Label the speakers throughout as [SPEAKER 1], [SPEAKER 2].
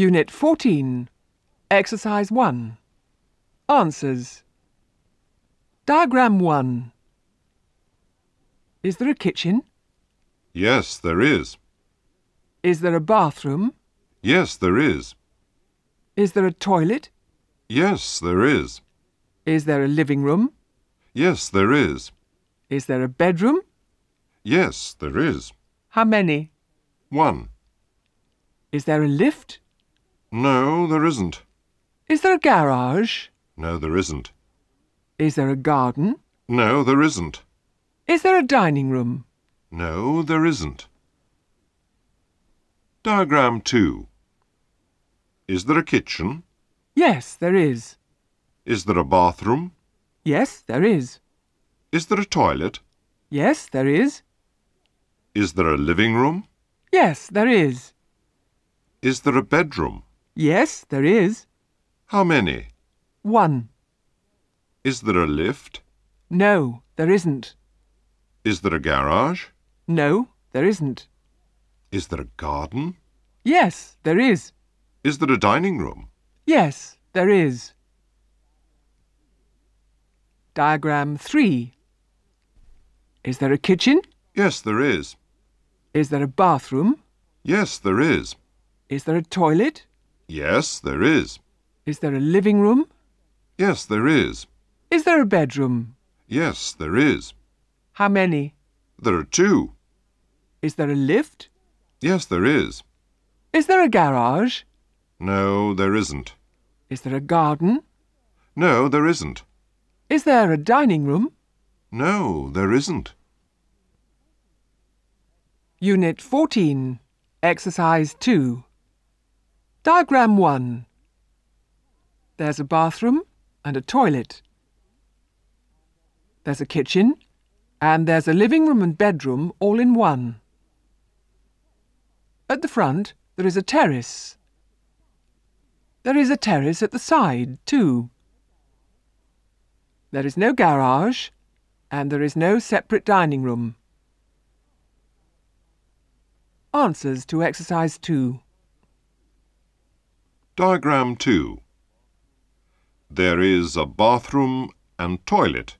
[SPEAKER 1] Unit 14. Exercise 1. Answers. Diagram 1. Is there a kitchen?
[SPEAKER 2] Yes, there is.
[SPEAKER 1] Is there a bathroom?
[SPEAKER 2] Yes, there is.
[SPEAKER 1] Is there a toilet?
[SPEAKER 2] Yes, there is.
[SPEAKER 1] Is there a living room?
[SPEAKER 2] Yes, there is.
[SPEAKER 1] Is there a bedroom?
[SPEAKER 2] Yes, there is.
[SPEAKER 1] How many?
[SPEAKER 2] One.
[SPEAKER 1] Is there a lift?
[SPEAKER 2] No, there isn't.
[SPEAKER 1] Is there a garage?
[SPEAKER 2] No, there isn't.
[SPEAKER 1] Is there a garden?
[SPEAKER 2] No, there isn't.
[SPEAKER 1] Is there a dining room?
[SPEAKER 2] No, there isn't. Diagram 2. Is there a kitchen?
[SPEAKER 1] Yes, there is.
[SPEAKER 2] Is there a bathroom?
[SPEAKER 1] Yes, there is.
[SPEAKER 2] Is there a toilet?
[SPEAKER 1] Yes, there is.
[SPEAKER 2] Is there a living room?
[SPEAKER 1] Yes, there is.
[SPEAKER 2] Is there a bedroom?
[SPEAKER 1] Yes, there is.
[SPEAKER 2] How many?
[SPEAKER 1] One.
[SPEAKER 2] Is there a lift?
[SPEAKER 1] No, there isn't.
[SPEAKER 2] Is there a garage?
[SPEAKER 1] No, there isn't.
[SPEAKER 2] Is there a garden?
[SPEAKER 1] Yes, there is.
[SPEAKER 2] Is there a dining room?
[SPEAKER 1] Yes, there is. Diagram 3. Is there a kitchen?
[SPEAKER 2] Yes, there is.
[SPEAKER 1] Is there a bathroom?
[SPEAKER 2] Yes, there is.
[SPEAKER 1] Is there a toilet?
[SPEAKER 2] Yes, there is.
[SPEAKER 1] Is there a living room?
[SPEAKER 2] Yes, there is.
[SPEAKER 1] Is there a bedroom?
[SPEAKER 2] Yes, there is.
[SPEAKER 1] How many?
[SPEAKER 2] There are two.
[SPEAKER 1] Is there a lift?
[SPEAKER 2] Yes, there is.
[SPEAKER 1] Is there a garage?
[SPEAKER 2] No, there isn't.
[SPEAKER 1] Is there a garden?
[SPEAKER 2] No, there isn't.
[SPEAKER 1] Is there a dining room?
[SPEAKER 2] No, there isn't.
[SPEAKER 1] Unit 14. Exercise 2. Diagram 1. There's a bathroom and a toilet. There's a kitchen and there's a living room and bedroom all in one. At the front there is a terrace. There is a terrace at the side too. There is no garage and there is no separate dining room. Answers to exercise 2.
[SPEAKER 2] Diagram 2. There is a bathroom and toilet.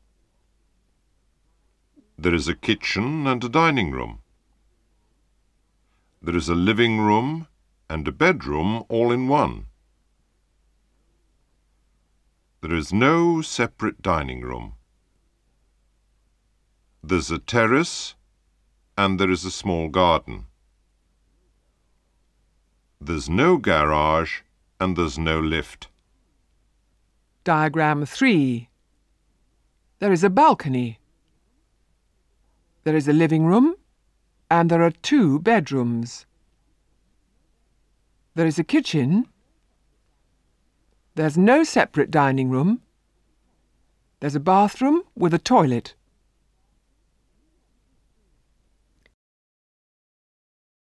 [SPEAKER 2] There is a kitchen and a dining room. There is a living room and a bedroom all in one. There is no separate dining room. There's a terrace and there is a small garden. There's no garage and there's no lift.
[SPEAKER 1] Diagram 3. There is a balcony. There is a living room and there are two bedrooms. There is a kitchen. There's no separate dining room. There's a bathroom with a toilet.